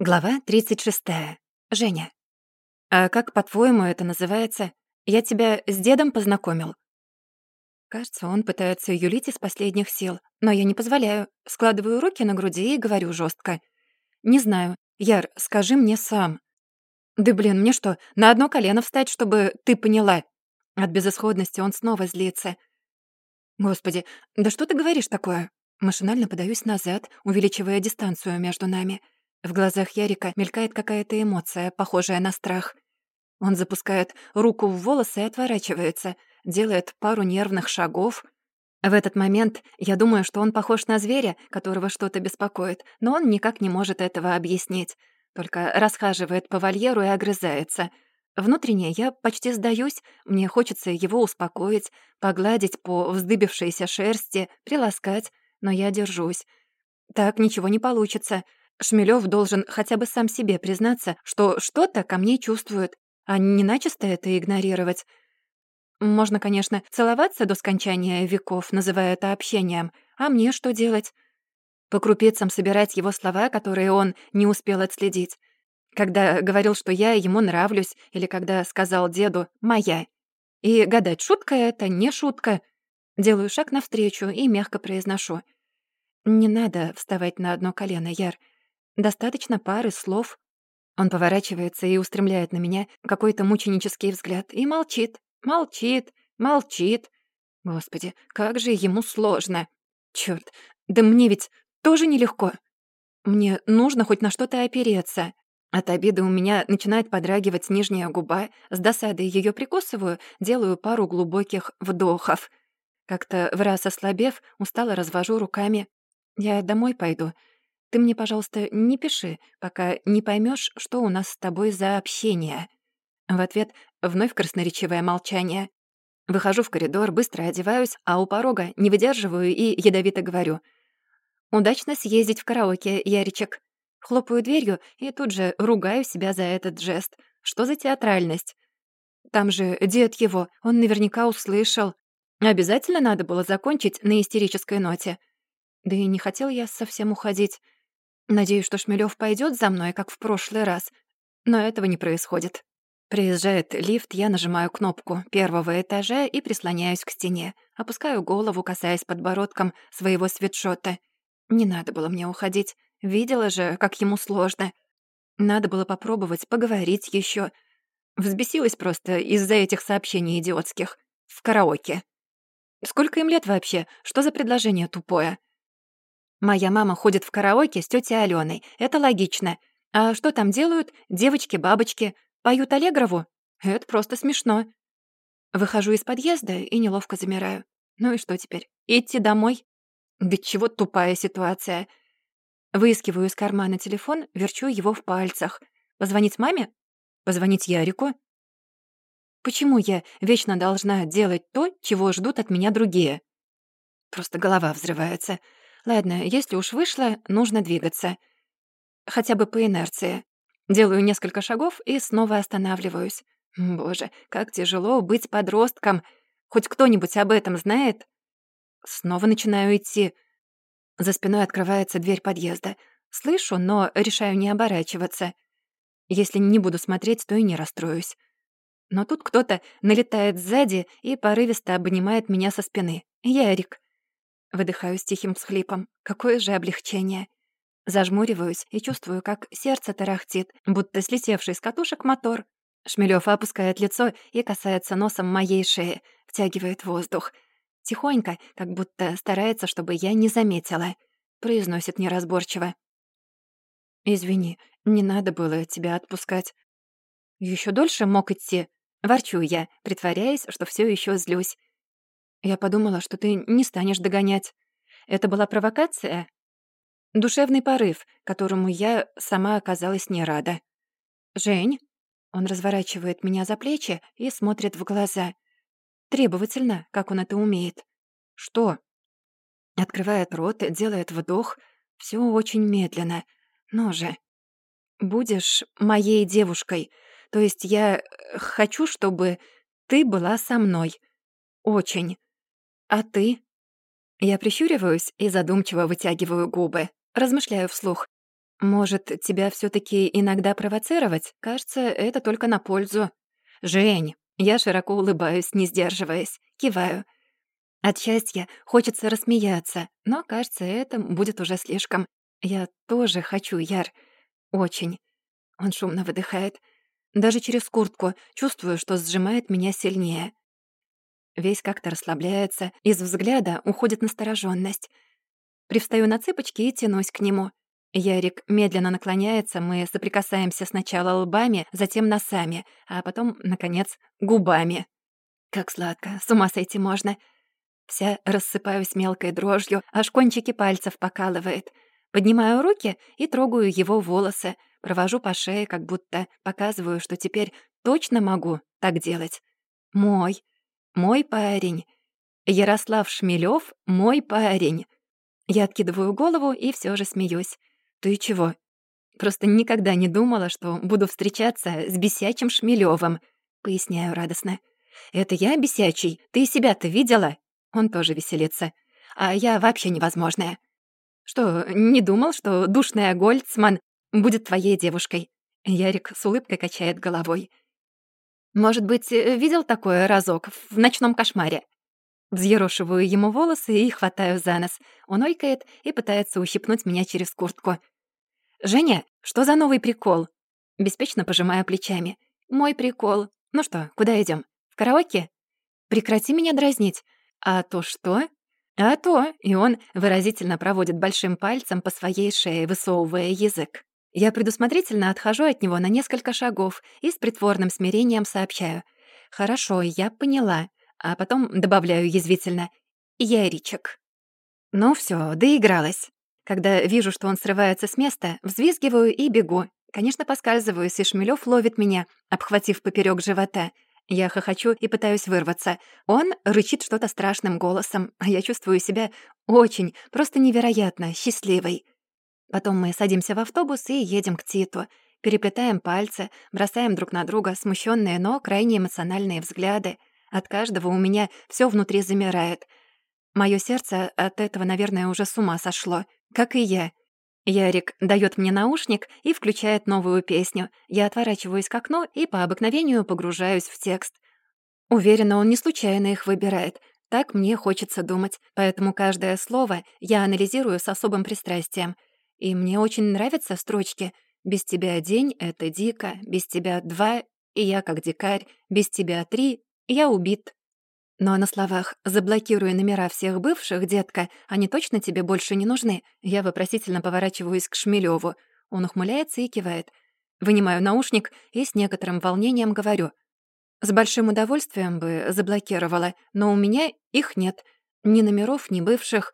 Глава 36. Женя. «А как, по-твоему, это называется? Я тебя с дедом познакомил?» Кажется, он пытается юлить из последних сил, но я не позволяю. Складываю руки на груди и говорю жестко: «Не знаю. Яр, скажи мне сам». «Да блин, мне что, на одно колено встать, чтобы ты поняла?» От безысходности он снова злится. «Господи, да что ты говоришь такое?» Машинально подаюсь назад, увеличивая дистанцию между нами — в глазах Ярика мелькает какая-то эмоция, похожая на страх. Он запускает руку в волосы и отворачивается, делает пару нервных шагов. В этот момент я думаю, что он похож на зверя, которого что-то беспокоит, но он никак не может этого объяснить. Только расхаживает по вольеру и огрызается. Внутренне я почти сдаюсь, мне хочется его успокоить, погладить по вздыбившейся шерсти, приласкать, но я держусь. Так ничего не получится — Шмелёв должен хотя бы сам себе признаться, что что-то ко мне чувствует, а не начисто это игнорировать. Можно, конечно, целоваться до скончания веков, называя это общением, а мне что делать? По крупицам собирать его слова, которые он не успел отследить. Когда говорил, что я ему нравлюсь, или когда сказал деду «моя». И гадать, шутка это, не шутка. Делаю шаг навстречу и мягко произношу. «Не надо вставать на одно колено, Яр. Достаточно пары слов. Он поворачивается и устремляет на меня какой-то мученический взгляд и молчит, молчит, молчит. Господи, как же ему сложно. Чёрт, да мне ведь тоже нелегко. Мне нужно хоть на что-то опереться. От обиды у меня начинает подрагивать нижняя губа, с досадой её прикусываю, делаю пару глубоких вдохов. Как-то в раз ослабев, устало развожу руками. Я домой пойду. Ты мне, пожалуйста, не пиши, пока не поймешь, что у нас с тобой за общение». В ответ вновь красноречивое молчание. Выхожу в коридор, быстро одеваюсь, а у порога не выдерживаю и ядовито говорю. «Удачно съездить в караоке, Яричек». Хлопаю дверью и тут же ругаю себя за этот жест. Что за театральность? Там же дед его, он наверняка услышал. Обязательно надо было закончить на истерической ноте. Да и не хотел я совсем уходить. Надеюсь, что Шмелёв пойдет за мной, как в прошлый раз, но этого не происходит. Приезжает лифт, я нажимаю кнопку первого этажа и прислоняюсь к стене. Опускаю голову, касаясь подбородком своего свитшота. Не надо было мне уходить. Видела же, как ему сложно. Надо было попробовать поговорить еще. Взбесилась просто из-за этих сообщений идиотских. В караоке. Сколько им лет вообще? Что за предложение тупое? Моя мама ходит в караоке с тетей Аленой. Это логично. А что там делают девочки-бабочки? Поют Аллегрову? Это просто смешно. Выхожу из подъезда и неловко замираю. Ну и что теперь? Идти домой? Да чего тупая ситуация. Выискиваю из кармана телефон, верчу его в пальцах. Позвонить маме? Позвонить Ярику? Почему я вечно должна делать то, чего ждут от меня другие? Просто голова взрывается. Ладно, если уж вышло, нужно двигаться. Хотя бы по инерции. Делаю несколько шагов и снова останавливаюсь. Боже, как тяжело быть подростком. Хоть кто-нибудь об этом знает? Снова начинаю идти. За спиной открывается дверь подъезда. Слышу, но решаю не оборачиваться. Если не буду смотреть, то и не расстроюсь. Но тут кто-то налетает сзади и порывисто обнимает меня со спины. Ярик. Выдыхаю с тихим всхлипом. Какое же облегчение. Зажмуриваюсь и чувствую, как сердце тарахтит, будто слетевший с катушек мотор. Шмелёв опускает лицо и касается носом моей шеи, втягивает воздух. Тихонько, как будто старается, чтобы я не заметила. Произносит неразборчиво. «Извини, не надо было тебя отпускать. Еще дольше мог идти?» Ворчу я, притворяясь, что все еще злюсь. Я подумала, что ты не станешь догонять. Это была провокация? Душевный порыв, которому я сама оказалась не рада. «Жень?» Он разворачивает меня за плечи и смотрит в глаза. Требовательно, как он это умеет. «Что?» Открывает рот, делает вдох. Все очень медленно. Ну же. «Будешь моей девушкой. То есть я хочу, чтобы ты была со мной. Очень. «А ты?» Я прищуриваюсь и задумчиво вытягиваю губы. Размышляю вслух. Может, тебя все таки иногда провоцировать? Кажется, это только на пользу. Жень, я широко улыбаюсь, не сдерживаясь, киваю. От счастья хочется рассмеяться, но, кажется, это будет уже слишком. Я тоже хочу, Яр. Очень. Он шумно выдыхает. Даже через куртку чувствую, что сжимает меня сильнее. Весь как-то расслабляется, из взгляда уходит настороженность. Привстаю на цыпочки и тянусь к нему. Ярик медленно наклоняется, мы соприкасаемся сначала лбами, затем носами, а потом, наконец, губами. Как сладко, с ума сойти можно. Вся рассыпаюсь мелкой дрожью, аж кончики пальцев покалывает. Поднимаю руки и трогаю его волосы, провожу по шее, как будто показываю, что теперь точно могу так делать. Мой, мой парень. Ярослав Шмелёв — мой парень. Я откидываю голову и все же смеюсь. «Ты чего?» «Просто никогда не думала, что буду встречаться с бесячим Шмелёвым», — поясняю радостно. «Это я бесячий? Ты себя-то видела?» Он тоже веселится. «А я вообще невозможная». «Что, не думал, что душная Гольцман будет твоей девушкой?» Ярик с улыбкой качает головой. «Может быть, видел такое разок в ночном кошмаре?» Взъерошиваю ему волосы и хватаю за нос. Он ойкает и пытается ущипнуть меня через куртку. «Женя, что за новый прикол?» Беспечно пожимаю плечами. «Мой прикол. Ну что, куда идем? В караоке?» «Прекрати меня дразнить. А то что?» «А то!» И он выразительно проводит большим пальцем по своей шее, высовывая язык. Я предусмотрительно отхожу от него на несколько шагов и с притворным смирением сообщаю. «Хорошо, я поняла а потом добавляю язвительно «Яричек». Ну все, доигралась. Когда вижу, что он срывается с места, взвизгиваю и бегу. Конечно, поскальзываюсь, и Шмелёв ловит меня, обхватив поперек живота. Я хохочу и пытаюсь вырваться. Он рычит что-то страшным голосом, а я чувствую себя очень, просто невероятно счастливой. Потом мы садимся в автобус и едем к Титу. Переплетаем пальцы, бросаем друг на друга смущенные, но крайне эмоциональные взгляды. От каждого у меня все внутри замирает. Мое сердце от этого, наверное, уже с ума сошло. Как и я. Ярик дает мне наушник и включает новую песню. Я отворачиваюсь к окну и по обыкновению погружаюсь в текст. Уверена, он не случайно их выбирает. Так мне хочется думать, поэтому каждое слово я анализирую с особым пристрастием. И мне очень нравятся строчки «Без тебя день — это дико», «Без тебя два» — и я как дикарь, «Без тебя три» Я убит. Но на словах «заблокируй номера всех бывших, детка, они точно тебе больше не нужны», я вопросительно поворачиваюсь к Шмелёву. Он ухмыляется и кивает. Вынимаю наушник и с некоторым волнением говорю. «С большим удовольствием бы заблокировала, но у меня их нет. Ни номеров, ни бывших.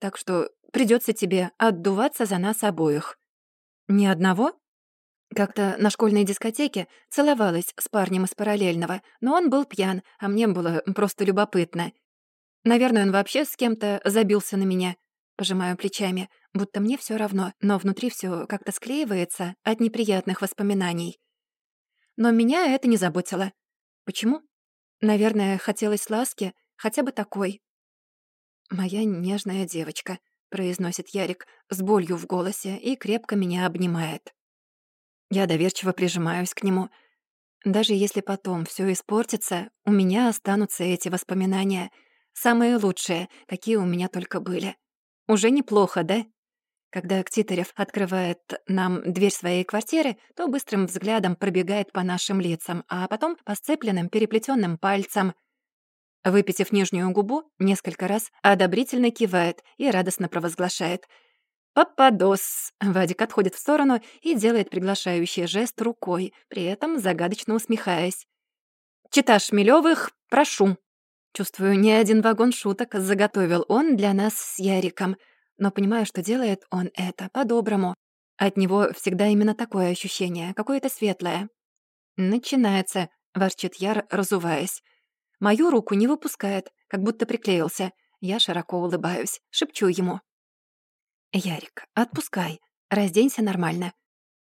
Так что придется тебе отдуваться за нас обоих». «Ни одного?» Как-то на школьной дискотеке целовалась с парнем из параллельного, но он был пьян, а мне было просто любопытно. Наверное, он вообще с кем-то забился на меня. Пожимаю плечами, будто мне все равно, но внутри все как-то склеивается от неприятных воспоминаний. Но меня это не заботило. Почему? Наверное, хотелось ласки, хотя бы такой. «Моя нежная девочка», — произносит Ярик с болью в голосе и крепко меня обнимает. Я доверчиво прижимаюсь к нему. Даже если потом все испортится, у меня останутся эти воспоминания. Самые лучшие, какие у меня только были. Уже неплохо, да? Когда Ктитарев открывает нам дверь своей квартиры, то быстрым взглядом пробегает по нашим лицам, а потом по сцепленным переплетенным пальцам. Выпитив нижнюю губу, несколько раз одобрительно кивает и радостно провозглашает — «Пападос!» Вадик отходит в сторону и делает приглашающий жест рукой, при этом загадочно усмехаясь. «Чита Шмелёвых, прошу!» Чувствую, не один вагон шуток заготовил он для нас с Яриком, но понимаю, что делает он это по-доброму. От него всегда именно такое ощущение, какое-то светлое. «Начинается», — ворчит Яр, разуваясь. Мою руку не выпускает, как будто приклеился. Я широко улыбаюсь, шепчу ему. «Ярик, отпускай, разденься нормально».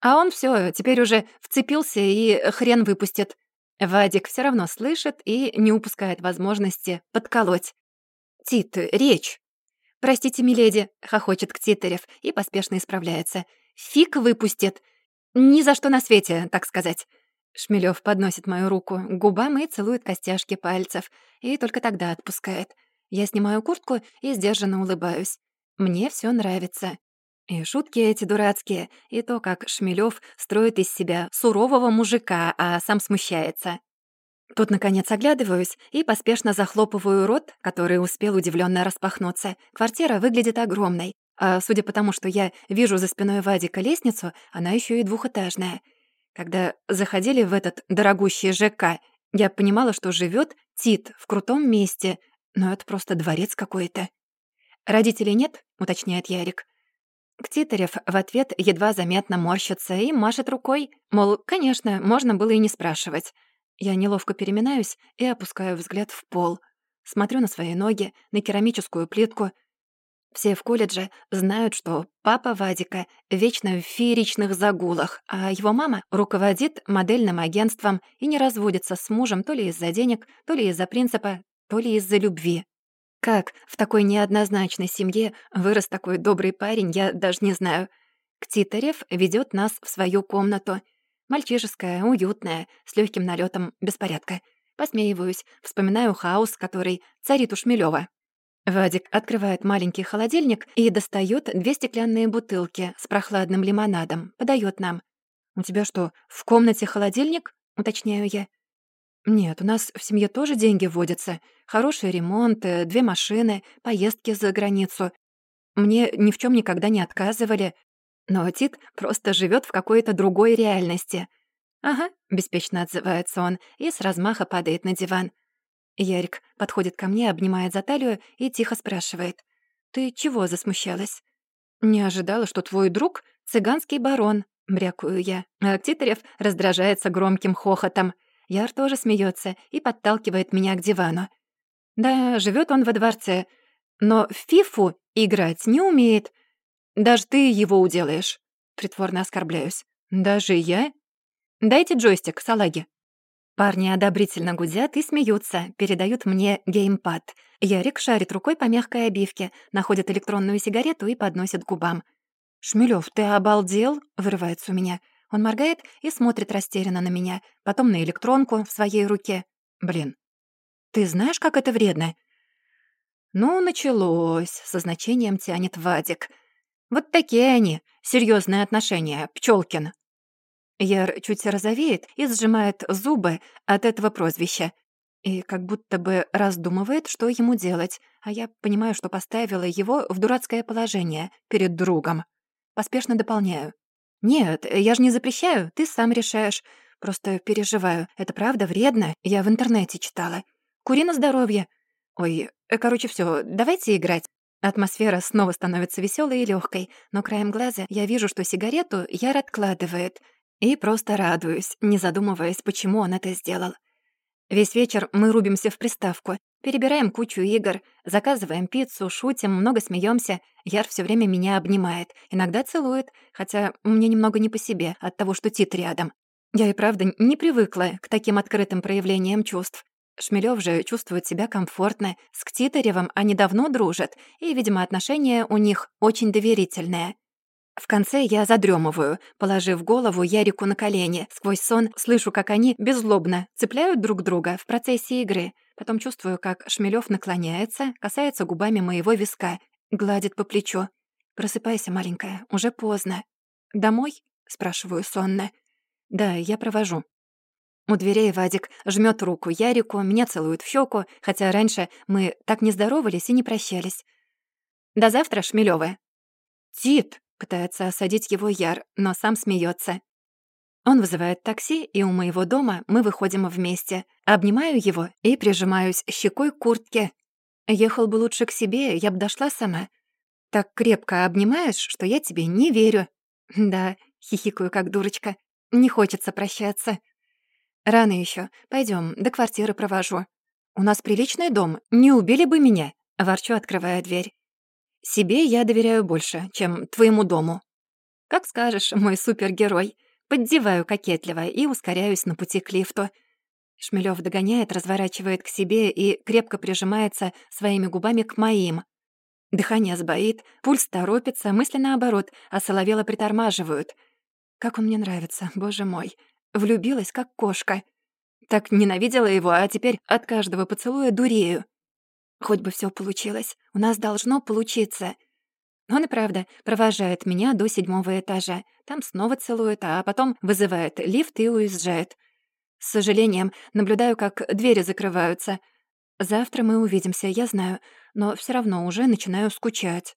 А он все, теперь уже вцепился и хрен выпустит. Вадик все равно слышит и не упускает возможности подколоть. «Тит, речь!» «Простите, миледи», — хохочет Ктитарев и поспешно исправляется. фиг выпустит. Ни за что на свете, так сказать. Шмелёв подносит мою руку к губам и целует костяшки пальцев, и только тогда отпускает. Я снимаю куртку и сдержанно улыбаюсь. Мне всё нравится. И шутки эти дурацкие, и то, как Шмелёв строит из себя сурового мужика, а сам смущается. Тут, наконец, оглядываюсь и поспешно захлопываю рот, который успел удивлённо распахнуться. Квартира выглядит огромной, а судя по тому, что я вижу за спиной Вадика лестницу, она ещё и двухэтажная. Когда заходили в этот дорогущий ЖК, я понимала, что живёт Тит в крутом месте, но это просто дворец какой-то. «Родителей нет?» — уточняет Ярик. Ктитарев в ответ едва заметно морщится и машет рукой, мол, конечно, можно было и не спрашивать. Я неловко переминаюсь и опускаю взгляд в пол. Смотрю на свои ноги, на керамическую плитку. Все в колледже знают, что папа Вадика вечно в фееричных загулах, а его мама руководит модельным агентством и не разводится с мужем то ли из-за денег, то ли из-за принципа, то ли из-за любви. Как в такой неоднозначной семье вырос такой добрый парень, я даже не знаю. Ктитарев ведет нас в свою комнату. Мальчишеская, уютная, с легким налетом беспорядка. Посмеиваюсь, вспоминаю хаос, который царит у Шмелева. Вадик открывает маленький холодильник и достает две стеклянные бутылки с прохладным лимонадом, подает нам. «У тебя что, в комнате холодильник?» — уточняю я. «Нет, у нас в семье тоже деньги вводятся. Хороший ремонт, э, две машины, поездки за границу. Мне ни в чем никогда не отказывали. Но Тит просто живет в какой-то другой реальности». «Ага», — беспечно отзывается он и с размаха падает на диван. Ярик подходит ко мне, обнимает за талию и тихо спрашивает. «Ты чего засмущалась?» «Не ожидала, что твой друг — цыганский барон», — брякую я. А Ктитарев раздражается громким хохотом — Яр тоже смеется и подталкивает меня к дивану. Да, живет он во дворце, но в фифу играть не умеет. Даже ты его уделаешь. Притворно оскорбляюсь. Даже я? Дайте джойстик, салаги. Парни одобрительно гудят и смеются, передают мне геймпад. Ярик шарит рукой по мягкой обивке, находит электронную сигарету и подносит к губам. «Шмелёв, ты обалдел?» — вырывается у меня. Он моргает и смотрит растерянно на меня, потом на электронку в своей руке. Блин, ты знаешь, как это вредно? Ну, началось, со значением тянет Вадик. Вот такие они, серьезные отношения, Пчелкин. Яр чуть розовеет и сжимает зубы от этого прозвища. И как будто бы раздумывает, что ему делать, а я понимаю, что поставила его в дурацкое положение перед другом. Поспешно дополняю. «Нет, я же не запрещаю, ты сам решаешь. Просто переживаю. Это правда вредно? Я в интернете читала. Кури на здоровье. Ой, э, короче, все, давайте играть». Атмосфера снова становится веселой и легкой, но краем глаза я вижу, что сигарету Яр откладывает. И просто радуюсь, не задумываясь, почему он это сделал. Весь вечер мы рубимся в приставку, перебираем кучу игр, заказываем пиццу, шутим, много смеемся. Яр все время меня обнимает, иногда целует, хотя мне немного не по себе от того, что Тит рядом. Я и правда не привыкла к таким открытым проявлениям чувств. Шмелёв же чувствует себя комфортно, с Ктитаревым они давно дружат, и, видимо, отношения у них очень доверительные. В конце я задрёмываю, положив голову Ярику на колени. Сквозь сон слышу, как они беззлобно цепляют друг друга в процессе игры. Потом чувствую, как Шмелёв наклоняется, касается губами моего виска, гладит по плечу. «Просыпайся, маленькая, уже поздно». «Домой?» — спрашиваю сонно. «Да, я провожу». У дверей Вадик жмёт руку Ярику, меня целует в щеку, хотя раньше мы так не здоровались и не прощались. «До завтра, Шмелёвы». «Тит!» Пытается осадить его Яр, но сам смеется. Он вызывает такси, и у моего дома мы выходим вместе. Обнимаю его и прижимаюсь щекой к куртке. Ехал бы лучше к себе, я бы дошла сама. Так крепко обнимаешь, что я тебе не верю. Да, хихикаю как дурочка. Не хочется прощаться. Рано еще. Пойдем, до квартиры провожу. У нас приличный дом, не убили бы меня. Ворчу, открывая дверь. Себе я доверяю больше, чем твоему дому. Как скажешь, мой супергерой. Поддеваю кокетливо и ускоряюсь на пути к лифту. Шмелёв догоняет, разворачивает к себе и крепко прижимается своими губами к моим. Дыхание сбоит, пульс торопится, мысли наоборот, а соловела притормаживают. Как он мне нравится, боже мой. Влюбилась, как кошка. Так ненавидела его, а теперь от каждого поцелуя дурею. Хоть бы все получилось. У нас должно получиться. Он и правда провожает меня до седьмого этажа. Там снова целует, а потом вызывает лифт и уезжает. С сожалением наблюдаю, как двери закрываются. Завтра мы увидимся, я знаю, но все равно уже начинаю скучать.